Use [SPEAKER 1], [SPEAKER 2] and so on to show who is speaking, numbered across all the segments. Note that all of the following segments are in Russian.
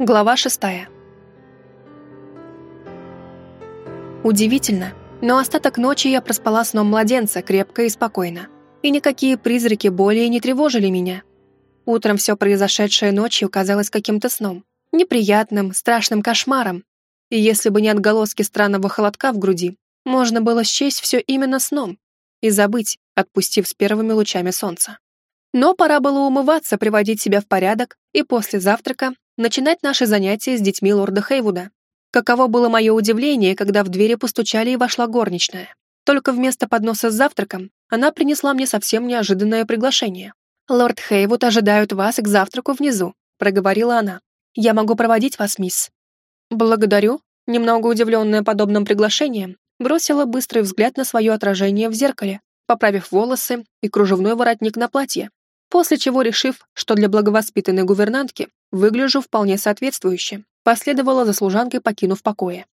[SPEAKER 1] Глава шестая. Удивительно, но остаток ночи я проспала сном младенца крепко и спокойно. И никакие призраки более не тревожили меня. Утром все произошедшее ночью казалось каким-то сном. Неприятным, страшным кошмаром. И если бы не отголоски странного холодка в груди, можно было счесть все именно сном и забыть, отпустив с первыми лучами солнца. Но пора было умываться, приводить себя в порядок и после завтрака начинать наши занятия с детьми лорда Хейвуда. Каково было мое удивление, когда в двери постучали и вошла горничная. Только вместо подноса с завтраком она принесла мне совсем неожиданное приглашение. «Лорд Хейвуд ожидают вас к завтраку внизу», — проговорила она. «Я могу проводить вас, мисс». «Благодарю», немного удивленная подобным приглашением, бросила быстрый взгляд на свое отражение в зеркале, поправив волосы и кружевной воротник на платье, после чего, решив, что для благовоспитанной гувернантки выгляжу вполне соответствующе, последовала за служанкой, покинув покоя.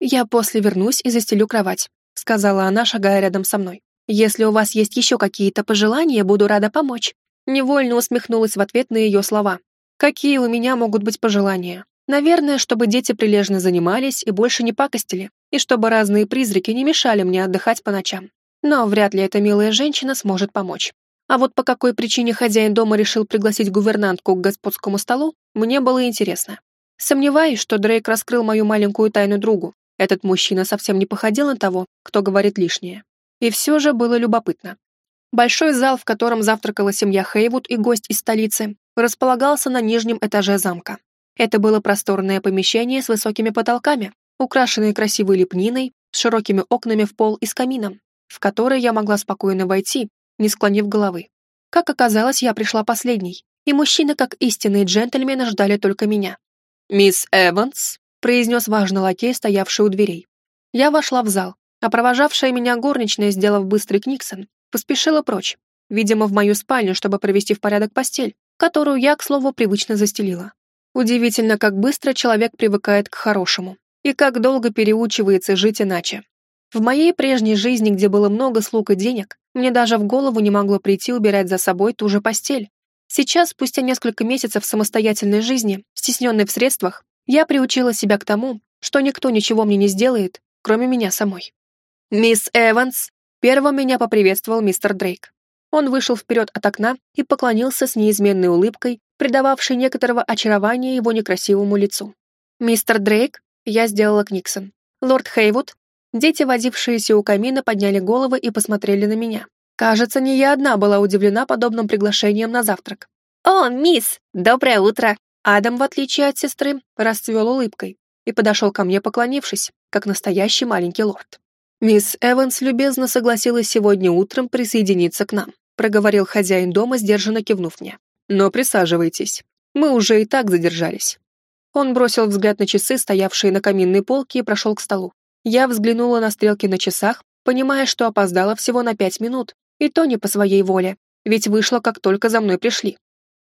[SPEAKER 1] «Я после вернусь и застелю кровать», — сказала она, шагая рядом со мной. «Если у вас есть еще какие-то пожелания, буду рада помочь». Невольно усмехнулась в ответ на ее слова. «Какие у меня могут быть пожелания? Наверное, чтобы дети прилежно занимались и больше не пакостили, и чтобы разные призраки не мешали мне отдыхать по ночам. Но вряд ли эта милая женщина сможет помочь. А вот по какой причине хозяин дома решил пригласить гувернантку к господскому столу, мне было интересно. Сомневаюсь, что Дрейк раскрыл мою маленькую тайну другу. Этот мужчина совсем не походил на того, кто говорит лишнее. И все же было любопытно. Большой зал, в котором завтракала семья Хейвуд и гость из столицы, располагался на нижнем этаже замка. Это было просторное помещение с высокими потолками, украшенное красивой лепниной, с широкими окнами в пол и с камином, в которое я могла спокойно войти не склонив головы. Как оказалось, я пришла последней, и мужчины, как истинные джентльмены, ждали только меня. «Мисс Эванс», — произнес важный лакей, стоявший у дверей. Я вошла в зал, а провожавшая меня горничная, сделав быстрый книксон, поспешила прочь, видимо, в мою спальню, чтобы провести в порядок постель, которую я, к слову, привычно застелила. Удивительно, как быстро человек привыкает к хорошему, и как долго переучивается жить иначе. В моей прежней жизни, где было много слуг и денег, мне даже в голову не могло прийти убирать за собой ту же постель. Сейчас, спустя несколько месяцев самостоятельной жизни, стесненной в средствах, я приучила себя к тому, что никто ничего мне не сделает, кроме меня самой. «Мисс Эванс!» Первым меня поприветствовал мистер Дрейк. Он вышел вперед от окна и поклонился с неизменной улыбкой, придававшей некоторого очарования его некрасивому лицу. «Мистер Дрейк?» Я сделала Книксон. «Лорд Хейвуд?» Дети, возившиеся у камина, подняли головы и посмотрели на меня. Кажется, не я одна была удивлена подобным приглашением на завтрак. «О, мисс, доброе утро!» Адам, в отличие от сестры, расцвел улыбкой и подошел ко мне, поклонившись, как настоящий маленький лорд. «Мисс Эванс любезно согласилась сегодня утром присоединиться к нам», проговорил хозяин дома, сдержанно кивнув мне. «Но присаживайтесь. Мы уже и так задержались». Он бросил взгляд на часы, стоявшие на каминной полке, и прошел к столу. Я взглянула на стрелки на часах, понимая, что опоздала всего на пять минут, и то не по своей воле, ведь вышла, как только за мной пришли.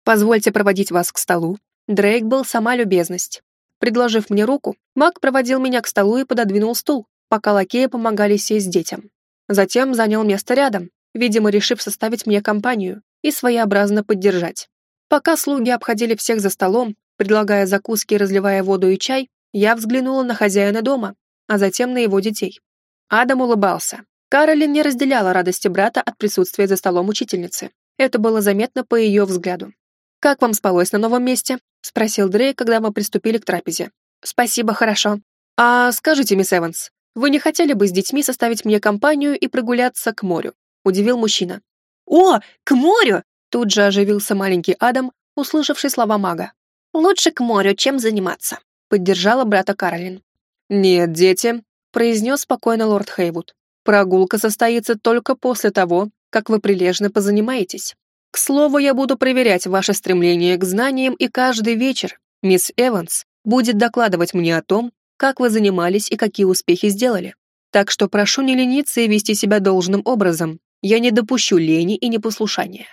[SPEAKER 1] «Позвольте проводить вас к столу». Дрейк был сама любезность. Предложив мне руку, маг проводил меня к столу и пододвинул стул, пока лакеи помогали сесть детям. Затем занял место рядом, видимо, решив составить мне компанию и своеобразно поддержать. Пока слуги обходили всех за столом, предлагая закуски и разливая воду и чай, я взглянула на хозяина дома, а затем на его детей. Адам улыбался. Каролин не разделяла радости брата от присутствия за столом учительницы. Это было заметно по ее взгляду. «Как вам спалось на новом месте?» — спросил Дрей, когда мы приступили к трапезе. «Спасибо, хорошо. А скажите, мисс Эванс, вы не хотели бы с детьми составить мне компанию и прогуляться к морю?» — удивил мужчина. «О, к морю!» — тут же оживился маленький Адам, услышавший слова мага. «Лучше к морю, чем заниматься», — поддержала брата Каролин. «Нет, дети», — произнес спокойно лорд Хейвуд. «Прогулка состоится только после того, как вы прилежно позанимаетесь. К слову, я буду проверять ваше стремление к знаниям, и каждый вечер мисс Эванс будет докладывать мне о том, как вы занимались и какие успехи сделали. Так что прошу не лениться и вести себя должным образом. Я не допущу лени и непослушания».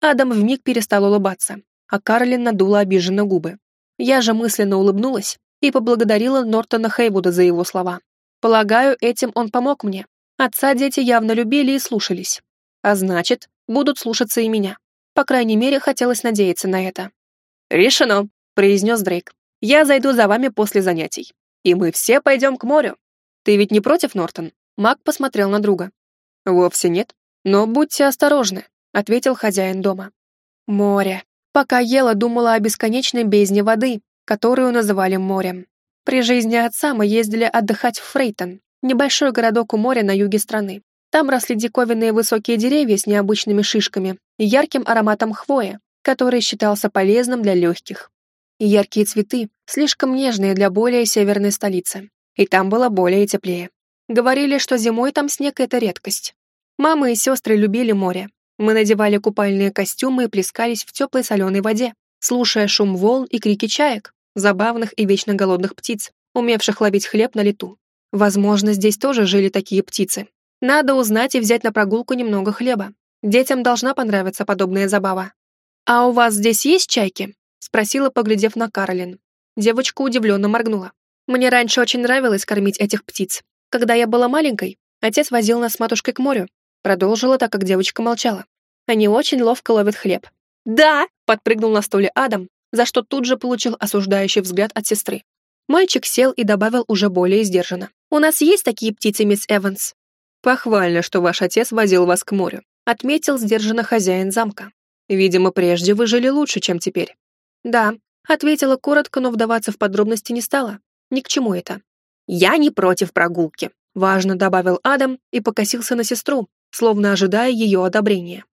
[SPEAKER 1] Адам вмиг перестал улыбаться, а Карлин надула обиженно губы. Я же мысленно улыбнулась и поблагодарила Нортона Хейвуда за его слова. Полагаю, этим он помог мне. Отца дети явно любили и слушались. А значит, будут слушаться и меня. По крайней мере, хотелось надеяться на это. «Решено», — произнес Дрейк. Я зайду за вами после занятий, и мы все пойдем к морю. Ты ведь не против, Нортон?» Мак посмотрел на друга. «Вовсе нет. Но будьте осторожны», — ответил хозяин дома. Море. Пока ела, думала о бесконечной бездне воды, которую называли морем. При жизни отца мы ездили отдыхать в Фрейтон, небольшой городок у моря на юге страны. Там росли диковинные высокие деревья с необычными шишками и ярким ароматом хвои, который считался полезным для легких. И яркие цветы, слишком нежные для более северной столицы. И там было более теплее. Говорили, что зимой там снег — это редкость. Мама и сестры любили море. Мы надевали купальные костюмы и плескались в теплой соленой воде, слушая шум волн и крики чаек, забавных и вечно голодных птиц, умевших ловить хлеб на лету. Возможно, здесь тоже жили такие птицы. Надо узнать и взять на прогулку немного хлеба. Детям должна понравиться подобная забава. «А у вас здесь есть чайки?» — спросила, поглядев на Каролин. Девочка удивленно моргнула. «Мне раньше очень нравилось кормить этих птиц. Когда я была маленькой, отец возил нас с матушкой к морю. Продолжила, так как девочка молчала. Они очень ловко ловят хлеб. «Да!» — подпрыгнул на стуле Адам, за что тут же получил осуждающий взгляд от сестры. Мальчик сел и добавил уже более сдержанно. «У нас есть такие птицы, мисс Эванс?» «Похвально, что ваш отец возил вас к морю», отметил сдержанно хозяин замка. «Видимо, прежде вы жили лучше, чем теперь». «Да», ответила коротко, но вдаваться в подробности не стала. Ни к чему это. «Я не против прогулки», важно добавил Адам и покосился на сестру, словно ожидая ее одобрения.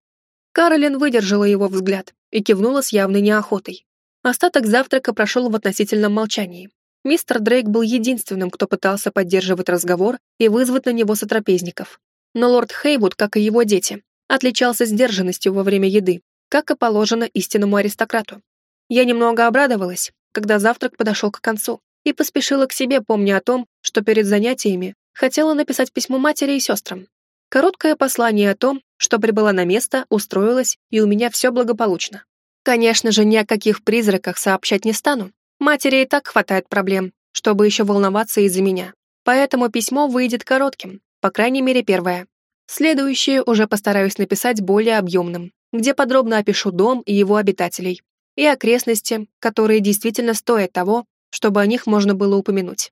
[SPEAKER 1] Каролин выдержала его взгляд и кивнула с явной неохотой. Остаток завтрака прошел в относительном молчании. Мистер Дрейк был единственным, кто пытался поддерживать разговор и вызвать на него сотрапезников. Но лорд Хейвуд, как и его дети, отличался сдержанностью во время еды, как и положено истинному аристократу. Я немного обрадовалась, когда завтрак подошел к концу, и поспешила к себе, помня о том, что перед занятиями хотела написать письмо матери и сестрам. Короткое послание о том, что прибыла на место, устроилась, и у меня все благополучно. Конечно же, ни о каких призраках сообщать не стану, Матери и так хватает проблем, чтобы еще волноваться из-за меня. Поэтому письмо выйдет коротким, по крайней мере первое. Следующее уже постараюсь написать более объемным, где подробно опишу дом и его обитателей, и окрестности, которые действительно стоят того, чтобы о них можно было упомянуть.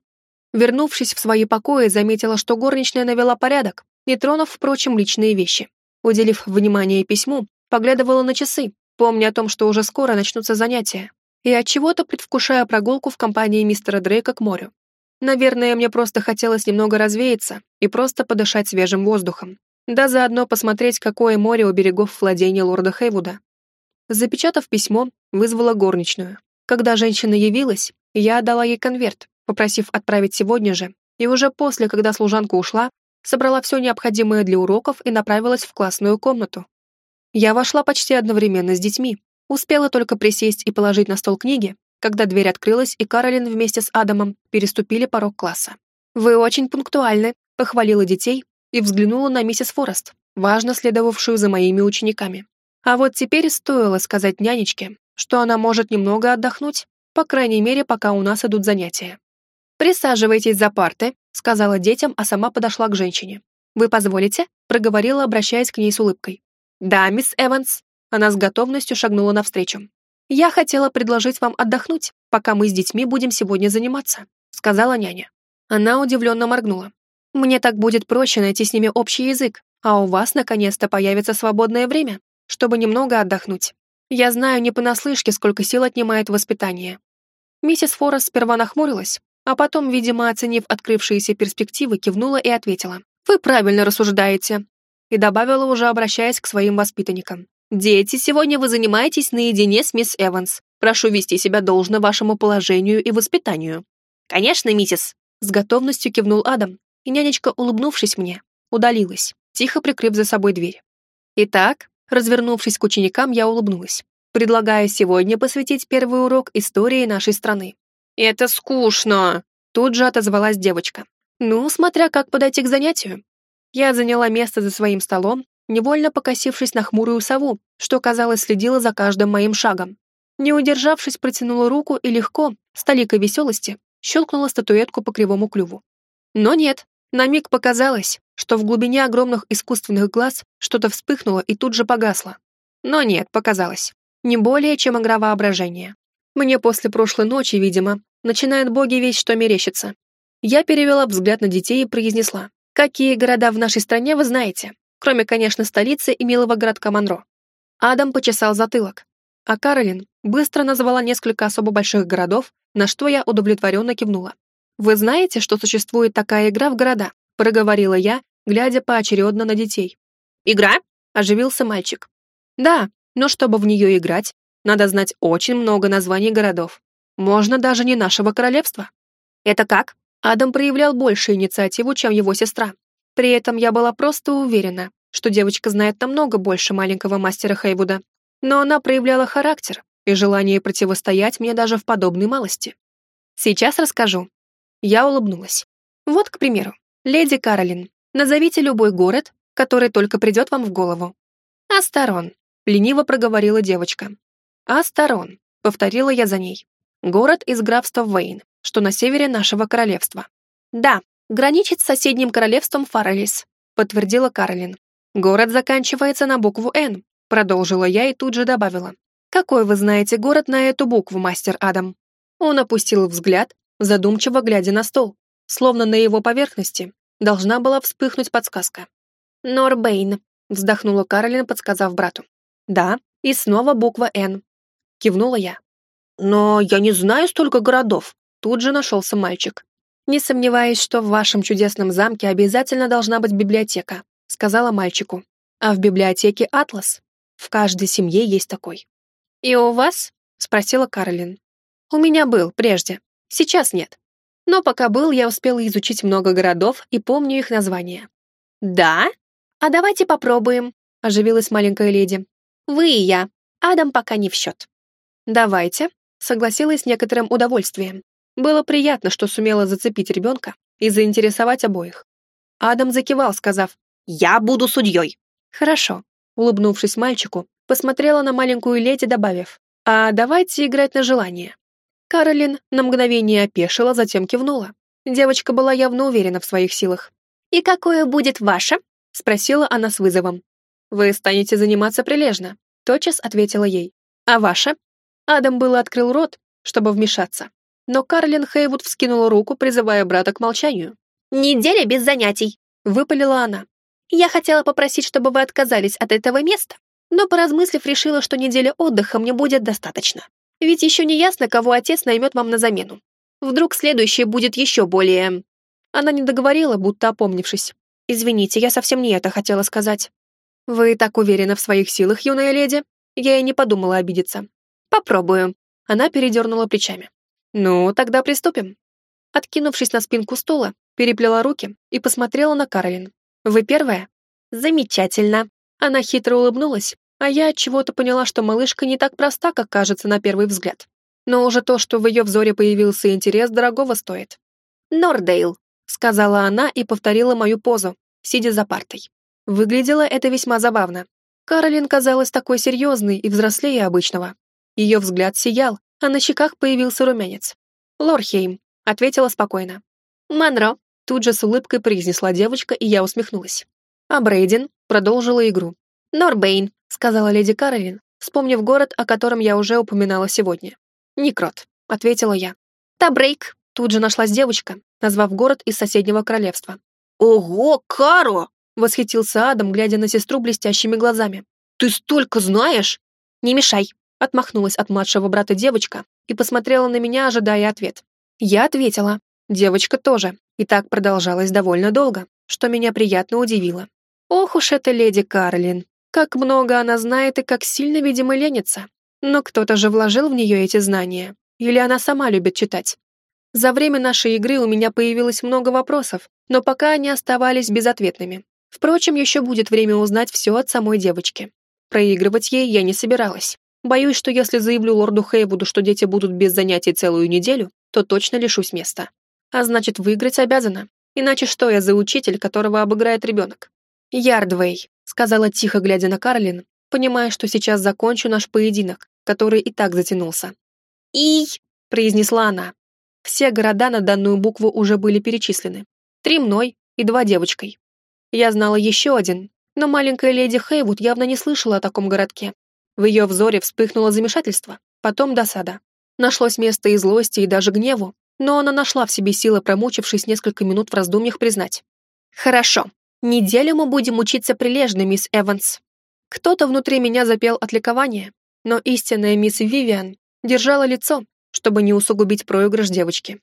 [SPEAKER 1] Вернувшись в свои покои, заметила, что горничная навела порядок, не тронув, впрочем, личные вещи. Уделив внимание письму, поглядывала на часы, помня о том, что уже скоро начнутся занятия и от чего то предвкушая прогулку в компании мистера Дрейка к морю. Наверное, мне просто хотелось немного развеяться и просто подышать свежим воздухом, да заодно посмотреть, какое море у берегов владения лорда Хейвуда. Запечатав письмо, вызвала горничную. Когда женщина явилась, я отдала ей конверт, попросив отправить сегодня же, и уже после, когда служанка ушла, собрала все необходимое для уроков и направилась в классную комнату. Я вошла почти одновременно с детьми, Успела только присесть и положить на стол книги, когда дверь открылась, и Каролин вместе с Адамом переступили порог класса. «Вы очень пунктуальны», — похвалила детей и взглянула на миссис Форест, важно следовавшую за моими учениками. А вот теперь стоило сказать нянечке, что она может немного отдохнуть, по крайней мере, пока у нас идут занятия. «Присаживайтесь за парты», — сказала детям, а сама подошла к женщине. «Вы позволите?» — проговорила, обращаясь к ней с улыбкой. «Да, мисс Эванс», она с готовностью шагнула навстречу. «Я хотела предложить вам отдохнуть, пока мы с детьми будем сегодня заниматься», сказала няня. Она удивленно моргнула. «Мне так будет проще найти с ними общий язык, а у вас наконец-то появится свободное время, чтобы немного отдохнуть. Я знаю не понаслышке, сколько сил отнимает воспитание». Миссис Форрест сперва нахмурилась, а потом, видимо, оценив открывшиеся перспективы, кивнула и ответила. «Вы правильно рассуждаете», и добавила уже, обращаясь к своим воспитанникам. «Дети, сегодня вы занимаетесь наедине с мисс Эванс. Прошу вести себя должно вашему положению и воспитанию». «Конечно, миссис», — с готовностью кивнул Адам, и нянечка, улыбнувшись мне, удалилась, тихо прикрыв за собой дверь. Итак, развернувшись к ученикам, я улыбнулась, предлагая сегодня посвятить первый урок истории нашей страны. «Это скучно!» — тут же отозвалась девочка. «Ну, смотря как подойти к занятию». Я заняла место за своим столом невольно покосившись на хмурую сову, что, казалось, следила за каждым моим шагом. Не удержавшись, протянула руку и легко, с толикой веселости, щелкнула статуэтку по кривому клюву. Но нет, на миг показалось, что в глубине огромных искусственных глаз что-то вспыхнуло и тут же погасло. Но нет, показалось. Не более, чем игра воображения. Мне после прошлой ночи, видимо, Начинают боги весь что мерещится. Я перевела взгляд на детей и произнесла. Какие города в нашей стране вы знаете? Кроме, конечно, столицы и милого городка Монро. Адам почесал затылок. А Каролин быстро назвала несколько особо больших городов, на что я удовлетворенно кивнула. «Вы знаете, что существует такая игра в города?» — проговорила я, глядя поочередно на детей. «Игра?» — оживился мальчик. «Да, но чтобы в нее играть, надо знать очень много названий городов. Можно даже не нашего королевства». «Это как?» Адам проявлял больше инициативу, чем его сестра. При этом я была просто уверена, что девочка знает намного больше маленького мастера Хейвуда. Но она проявляла характер и желание противостоять мне даже в подобной малости. Сейчас расскажу. Я улыбнулась. Вот, к примеру, леди Каролин, назовите любой город, который только придет вам в голову. Астарон, лениво проговорила девочка. Астарон, повторила я за ней. Город из графства Вейн, что на севере нашего королевства. Да, граничит с соседним королевством Фаралис, подтвердила Каролин. Город заканчивается на букву «Н», продолжила я и тут же добавила. Какой вы знаете город на эту букву, мастер Адам? Он опустил взгляд, задумчиво глядя на стол, словно на его поверхности должна была вспыхнуть подсказка. «Норбейн», — вздохнула Каролин, подсказав брату. «Да, и снова буква «Н», — кивнула я. «Но я не знаю столько городов», — тут же нашелся мальчик. «Не сомневаюсь, что в вашем чудесном замке обязательно должна быть библиотека», — сказала мальчику. «А в библиотеке Атлас. В каждой семье есть такой». «И у вас?» — спросила Каролин. «У меня был прежде. Сейчас нет. Но пока был, я успела изучить много городов и помню их названия. «Да? А давайте попробуем», — оживилась маленькая леди. «Вы и я. Адам пока не в счет». «Давайте», — согласилась с некоторым удовольствием. Было приятно, что сумела зацепить ребенка и заинтересовать обоих. Адам закивал, сказав «Я буду судьей». «Хорошо», — улыбнувшись мальчику, посмотрела на маленькую леди, добавив «А давайте играть на желание». Каролин на мгновение опешила, затем кивнула. Девочка была явно уверена в своих силах. «И какое будет ваше?» — спросила она с вызовом. «Вы станете заниматься прилежно», — тотчас ответила ей. «А ваше?» Адам было открыл рот, чтобы вмешаться. Но Карлин Хейвуд вскинула руку, призывая брата к молчанию. «Неделя без занятий», — выпалила она. «Я хотела попросить, чтобы вы отказались от этого места, но, поразмыслив, решила, что недели отдыха мне будет достаточно. Ведь еще не ясно, кого отец наймет вам на замену. Вдруг следующее будет еще более...» Она не договорила, будто опомнившись. «Извините, я совсем не это хотела сказать». «Вы так уверены в своих силах, юная леди?» Я и не подумала обидеться. «Попробую». Она передернула плечами. «Ну, тогда приступим». Откинувшись на спинку стула, переплела руки и посмотрела на Каролин. «Вы первая?» «Замечательно». Она хитро улыбнулась, а я от чего-то поняла, что малышка не так проста, как кажется на первый взгляд. Но уже то, что в ее взоре появился интерес, дорогого стоит. «Нордейл», — сказала она и повторила мою позу, сидя за партой. Выглядело это весьма забавно. Каролин казалась такой серьезной и взрослее обычного. Ее взгляд сиял, а на щеках появился румянец. «Лорхейм», — ответила спокойно. «Монро», — тут же с улыбкой произнесла девочка, и я усмехнулась. А Брейден продолжила игру. «Норбейн», — сказала леди Каролин, вспомнив город, о котором я уже упоминала сегодня. «Никрот», — ответила я. «Табрейк», — тут же нашлась девочка, назвав город из соседнего королевства. «Ого, Каро!» — восхитился Адам, глядя на сестру блестящими глазами. «Ты столько знаешь!» «Не мешай!» — отмахнулась от младшего брата девочка и посмотрела на меня, ожидая ответ. Я ответила. Девочка тоже. И так продолжалось довольно долго, что меня приятно удивило. Ох уж эта леди Карлин. Как много она знает и как сильно, видимо, ленится. Но кто-то же вложил в нее эти знания. Или она сама любит читать. За время нашей игры у меня появилось много вопросов, но пока они оставались безответными. Впрочем, еще будет время узнать все от самой девочки. Проигрывать ей я не собиралась. Боюсь, что если заявлю лорду Хейвуду, что дети будут без занятий целую неделю, то точно лишусь места. А значит, выиграть обязана. Иначе что я за учитель, которого обыграет ребенок? Ярдвей, сказала тихо, глядя на Карлин, понимая, что сейчас закончу наш поединок, который и так затянулся. «И!» — произнесла она. Все города на данную букву уже были перечислены. Три мной и два девочкой. Я знала еще один, но маленькая леди Хейвуд явно не слышала о таком городке. В ее взоре вспыхнуло замешательство, потом досада. Нашлось место и злости, и даже гневу, но она нашла в себе силы, промучившись несколько минут в раздумьях, признать. «Хорошо. Неделю мы будем учиться прилежно, мисс Эванс». Кто-то внутри меня запел от ликования, но истинная мисс Вивиан держала лицо, чтобы не усугубить проигрыш девочки.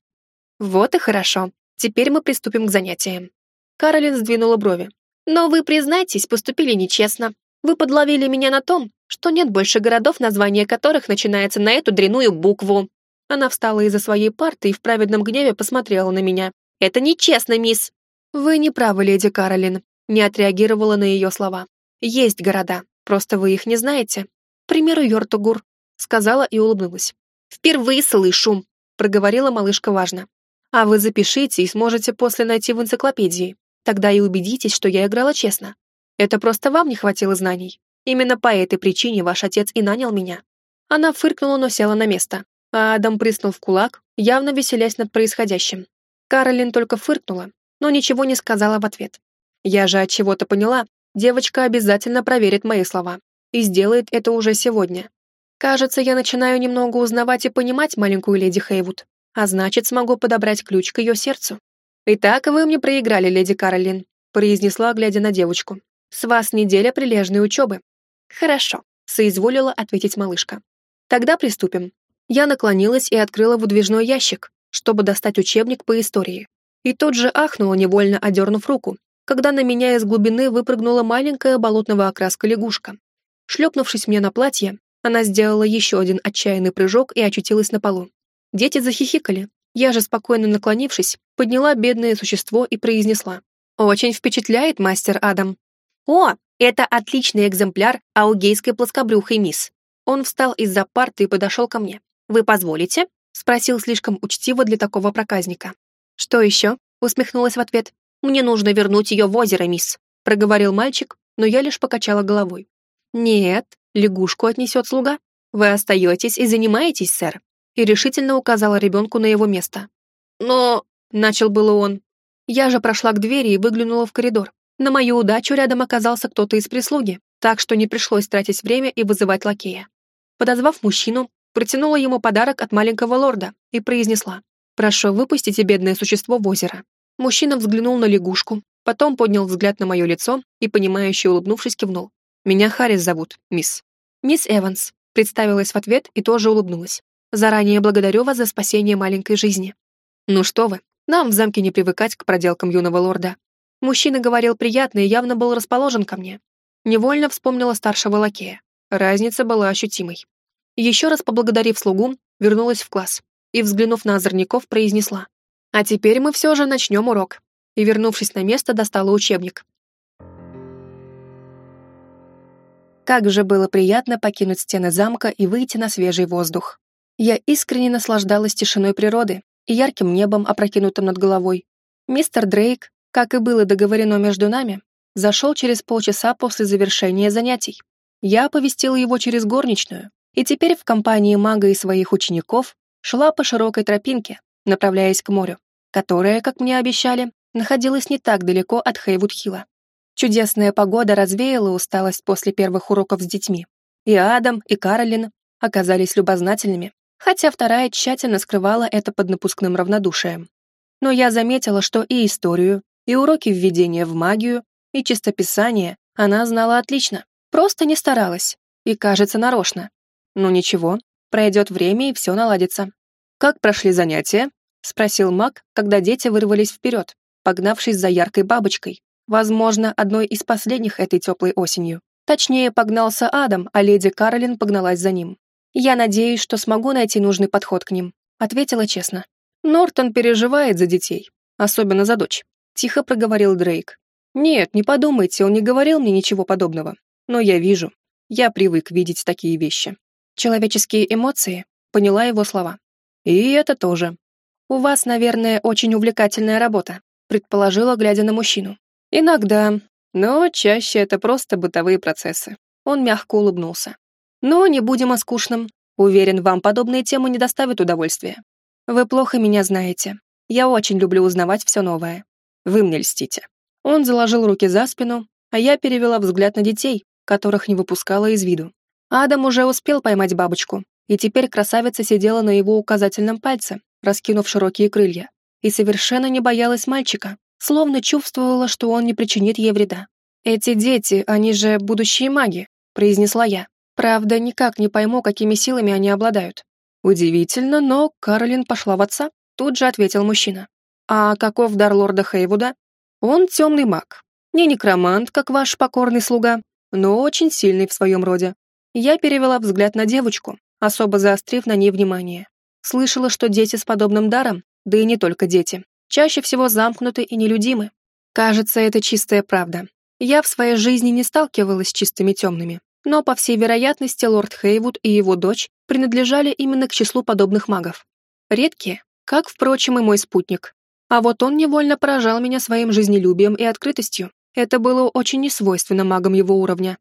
[SPEAKER 1] «Вот и хорошо. Теперь мы приступим к занятиям». Каролин сдвинула брови. «Но вы, признайтесь, поступили нечестно. Вы подловили меня на том, что нет больше городов, название которых начинается на эту дряную букву. Она встала из-за своей парты и в праведном гневе посмотрела на меня. «Это нечестно, мисс!» «Вы не правы, леди Каролин», не отреагировала на ее слова. «Есть города, просто вы их не знаете. К примеру, Йортугур», сказала и улыбнулась. «Впервые слышу», проговорила малышка важно. «А вы запишите и сможете после найти в энциклопедии. Тогда и убедитесь, что я играла честно. Это просто вам не хватило знаний. Именно по этой причине ваш отец и нанял меня». Она фыркнула, но села на место, а Адам приснул в кулак, явно веселясь над происходящим. Каролин только фыркнула, но ничего не сказала в ответ. Я же от чего-то поняла, девочка обязательно проверит мои слова и сделает это уже сегодня. Кажется, я начинаю немного узнавать и понимать маленькую леди Хейвуд, а значит, смогу подобрать ключ к ее сердцу. «Итак, вы мне проиграли, леди Каролин», произнесла, глядя на девочку. «С вас неделя прилежной учебы. «Хорошо», — соизволила ответить малышка. «Тогда приступим». Я наклонилась и открыла выдвижной ящик, чтобы достать учебник по истории. И тут же ахнула, невольно одернув руку, когда на меня из глубины выпрыгнула маленькая болотного окраска лягушка. Шлепнувшись мне на платье, она сделала еще один отчаянный прыжок и очутилась на полу. Дети захихикали. Я же, спокойно наклонившись, подняла бедное существо и произнесла. «Очень впечатляет, мастер Адам». «О, это отличный экземпляр аугейской плоскобрюхой мисс. Он встал из-за парты и подошел ко мне. «Вы позволите?» — спросил слишком учтиво для такого проказника. «Что еще?» — усмехнулась в ответ. «Мне нужно вернуть ее в озеро, мисс», — проговорил мальчик, но я лишь покачала головой. «Нет, лягушку отнесет слуга. Вы остаетесь и занимаетесь, сэр», и решительно указала ребенку на его место. «Но...» — начал было он. Я же прошла к двери и выглянула в коридор. На мою удачу рядом оказался кто-то из прислуги, так что не пришлось тратить время и вызывать лакея. Подозвав мужчину, протянула ему подарок от маленького лорда и произнесла «Прошу, выпустите бедное существо в озеро». Мужчина взглянул на лягушку, потом поднял взгляд на мое лицо и, понимающе улыбнувшись, кивнул. «Меня Харрис зовут, мисс». «Мисс Эванс», представилась в ответ и тоже улыбнулась. «Заранее благодарю вас за спасение маленькой жизни». «Ну что вы, нам в замке не привыкать к проделкам юного лорда. Мужчина говорил приятно и явно был расположен ко мне. Невольно вспомнила старшего лакея. Разница была ощутимой. Еще раз поблагодарив слугу, вернулась в класс и, взглянув на озорников, произнесла. «А теперь мы все же начнем урок». И, вернувшись на место, достала учебник. Как же было приятно покинуть стены замка и выйти на свежий воздух. Я искренне наслаждалась тишиной природы и ярким небом, опрокинутым над головой. Мистер Дрейк, как и было договорено между нами, зашел через полчаса после завершения занятий. Я оповестила его через горничную, и теперь в компании мага и своих учеников шла по широкой тропинке, направляясь к морю, которое, как мне обещали, находилось не так далеко от Хейвуд-Хилла. Чудесная погода развеяла усталость после первых уроков с детьми. И Адам, и Каролин оказались любознательными, хотя вторая тщательно скрывала это под напускным равнодушием. Но я заметила, что и историю, и уроки введения в магию, и чистописание она знала отлично, просто не старалась, и, кажется, нарочно. Ну ничего, пройдет время, и все наладится. «Как прошли занятия?» — спросил маг, когда дети вырвались вперед, погнавшись за яркой бабочкой, возможно, одной из последних этой теплой осенью. Точнее, погнался Адам, а леди Каролин погналась за ним. «Я надеюсь, что смогу найти нужный подход к ним», — ответила честно. Нортон переживает за детей, особенно за дочь тихо проговорил Дрейк. «Нет, не подумайте, он не говорил мне ничего подобного. Но я вижу. Я привык видеть такие вещи. Человеческие эмоции?» Поняла его слова. «И это тоже. У вас, наверное, очень увлекательная работа», предположила, глядя на мужчину. «Иногда, но чаще это просто бытовые процессы». Он мягко улыбнулся. «Но не будем о скучном. Уверен, вам подобные темы не доставят удовольствия. Вы плохо меня знаете. Я очень люблю узнавать все новое. Вы мне льстите». Он заложил руки за спину, а я перевела взгляд на детей, которых не выпускала из виду. Адам уже успел поймать бабочку, и теперь красавица сидела на его указательном пальце, раскинув широкие крылья, и совершенно не боялась мальчика, словно чувствовала, что он не причинит ей вреда. «Эти дети, они же будущие маги», — произнесла я. Правда, никак не пойму, какими силами они обладают. Удивительно, но Каролин пошла в отца, тут же ответил мужчина. А каков дар лорда Хейвуда? Он темный маг. Не некромант, как ваш покорный слуга, но очень сильный в своем роде. Я перевела взгляд на девочку, особо заострив на ней внимание. Слышала, что дети с подобным даром, да и не только дети, чаще всего замкнуты и нелюдимы. Кажется, это чистая правда. Я в своей жизни не сталкивалась с чистыми темными, но, по всей вероятности, лорд Хейвуд и его дочь принадлежали именно к числу подобных магов. Редкие, как, впрочем, и мой спутник. А вот он невольно поражал меня своим жизнелюбием и открытостью. Это было очень несвойственно магам его уровня.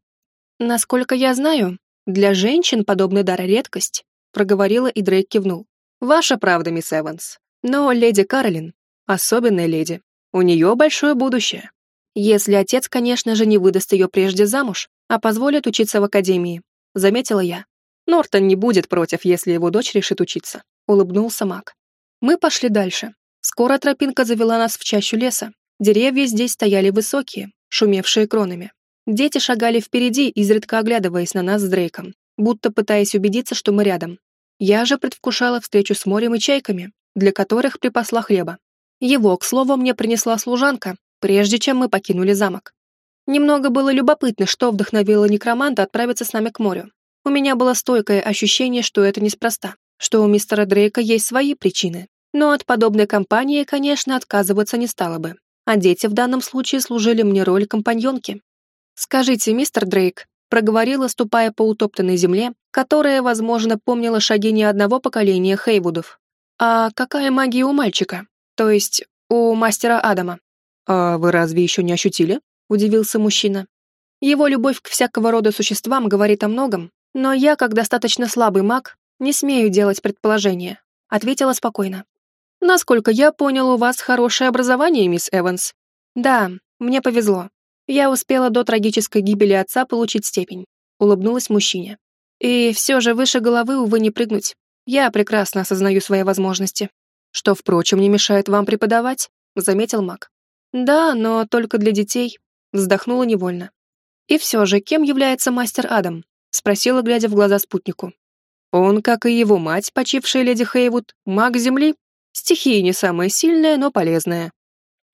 [SPEAKER 1] Насколько я знаю, для женщин подобный дар — редкость, проговорила и Дрейк кивнул. Ваша правда, мисс Эванс. Но леди Каролин, особенная леди, у нее большое будущее. Если отец, конечно же, не выдаст ее прежде замуж, а позволят учиться в академии», — заметила я. «Нортон не будет против, если его дочь решит учиться», — улыбнулся маг. Мы пошли дальше. Скоро тропинка завела нас в чащу леса. Деревья здесь стояли высокие, шумевшие кронами. Дети шагали впереди, изредка оглядываясь на нас с Дрейком, будто пытаясь убедиться, что мы рядом. Я же предвкушала встречу с морем и чайками, для которых припасла хлеба. Его, к слову, мне принесла служанка, прежде чем мы покинули замок. Немного было любопытно, что вдохновило некроманта отправиться с нами к морю. У меня было стойкое ощущение, что это неспроста, что у мистера Дрейка есть свои причины. Но от подобной компании, конечно, отказываться не стало бы. А дети в данном случае служили мне роль компаньонки. «Скажите, мистер Дрейк», проговорила, ступая по утоптанной земле, которая, возможно, помнила шаги не одного поколения Хейвудов. «А какая магия у мальчика? То есть у мастера Адама?» «А вы разве еще не ощутили?» — удивился мужчина. Его любовь к всякого рода существам говорит о многом, но я, как достаточно слабый маг, не смею делать предположения, ответила спокойно. Насколько я понял, у вас хорошее образование, мисс Эванс. Да, мне повезло. Я успела до трагической гибели отца получить степень, улыбнулась мужчине. И все же выше головы, увы, не прыгнуть. Я прекрасно осознаю свои возможности. Что, впрочем, не мешает вам преподавать, заметил маг. Да, но только для детей. Вздохнула невольно. «И все же, кем является мастер Адам?» Спросила, глядя в глаза спутнику. «Он, как и его мать, почившая леди Хейвуд, маг Земли. Стихия не самая сильная, но полезная».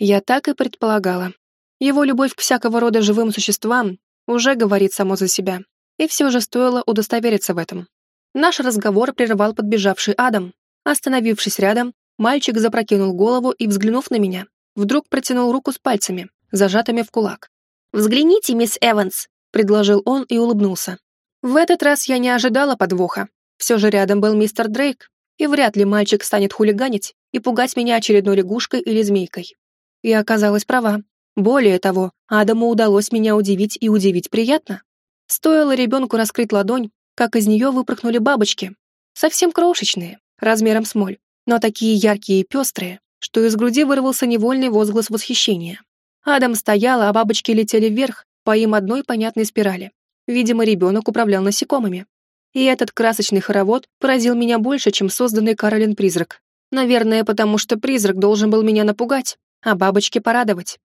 [SPEAKER 1] Я так и предполагала. Его любовь к всякого рода живым существам уже говорит само за себя. И все же стоило удостовериться в этом. Наш разговор прервал подбежавший Адам. Остановившись рядом, мальчик запрокинул голову и, взглянув на меня, вдруг протянул руку с пальцами, зажатыми в кулак. «Взгляните, мисс Эванс», — предложил он и улыбнулся. В этот раз я не ожидала подвоха. Все же рядом был мистер Дрейк, и вряд ли мальчик станет хулиганить и пугать меня очередной лягушкой или змейкой. Я оказалась права. Более того, Адаму удалось меня удивить и удивить приятно. Стоило ребенку раскрыть ладонь, как из нее выпрыгнули бабочки. Совсем крошечные, размером с моль, но такие яркие и пестрые, что из груди вырвался невольный возглас восхищения. Адам стоял, а бабочки летели вверх по им одной понятной спирали. Видимо, ребенок управлял насекомыми. И этот красочный хоровод поразил меня больше, чем созданный Каролин призрак. Наверное, потому что призрак должен был меня напугать, а бабочки порадовать.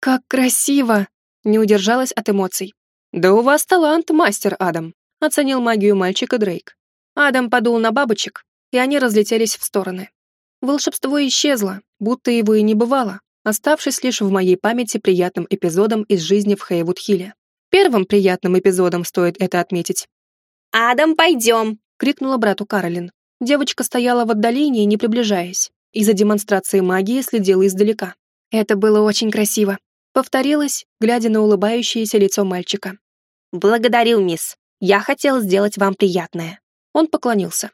[SPEAKER 1] «Как красиво!» — не удержалась от эмоций. «Да у вас талант, мастер Адам», — оценил магию мальчика Дрейк. Адам подул на бабочек, и они разлетелись в стороны. Волшебство исчезло, будто его и не бывало, оставшись лишь в моей памяти приятным эпизодом из жизни в Хейвуд-Хилле. Первым приятным эпизодом стоит это отметить.
[SPEAKER 2] «Адам, пойдем!» — крикнула брату Каролин.
[SPEAKER 1] Девочка стояла в отдалении, не приближаясь, и за демонстрацией магии следила издалека. Это было очень красиво. Повторилось, глядя на улыбающееся лицо мальчика.
[SPEAKER 2] «Благодарю, мисс. Я хотел сделать вам приятное».
[SPEAKER 1] Он поклонился.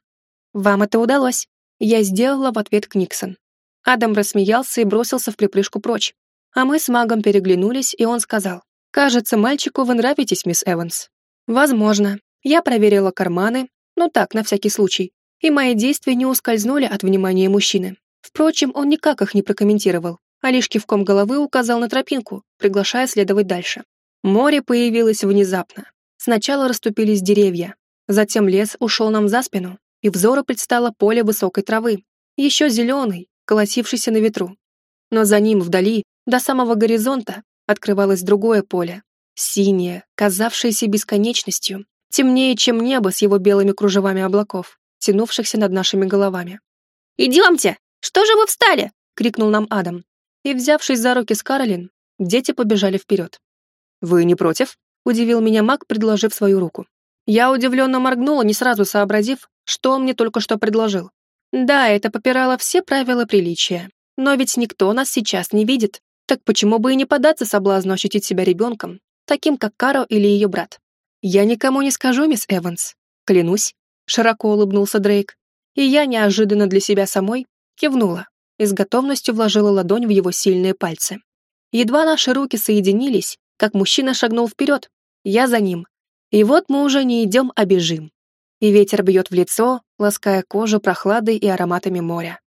[SPEAKER 1] «Вам это удалось». Я сделала в ответ Книксон. Адам рассмеялся и бросился в припрыжку прочь. А мы с магом переглянулись, и он сказал, «Кажется, мальчику вы нравитесь, мисс Эванс». «Возможно. Я проверила карманы, ну так, на всякий случай, и мои действия не ускользнули от внимания мужчины. Впрочем, он никак их не прокомментировал, а лишь кивком головы указал на тропинку, приглашая следовать дальше. Море появилось внезапно. Сначала расступились деревья, Затем лес ушел нам за спину, и взору предстало поле высокой травы, еще зеленый, колосившийся на ветру. Но за ним вдали, до самого горизонта, открывалось другое поле, синее, казавшееся бесконечностью, темнее, чем небо с его белыми кружевами облаков, тянувшихся над нашими головами.
[SPEAKER 2] «Идемте! Что же вы встали?» — крикнул нам Адам.
[SPEAKER 1] И, взявшись за руки с Каролин, дети побежали вперед. «Вы не против?» — удивил меня маг, предложив свою руку. Я удивленно моргнула, не сразу сообразив, что он мне только что предложил. Да, это попирало все правила приличия. Но ведь никто нас сейчас не видит. Так почему бы и не податься соблазну ощутить себя ребенком, таким как Каро или ее брат? Я никому не скажу, мисс Эванс. Клянусь. Широко улыбнулся Дрейк. И я неожиданно для себя самой кивнула и с готовностью вложила ладонь в его сильные пальцы. Едва наши руки соединились, как мужчина шагнул вперед. Я за ним, и вот мы уже не идем, а бежим. И ветер бьет в лицо, лаская кожу прохладой и ароматами моря.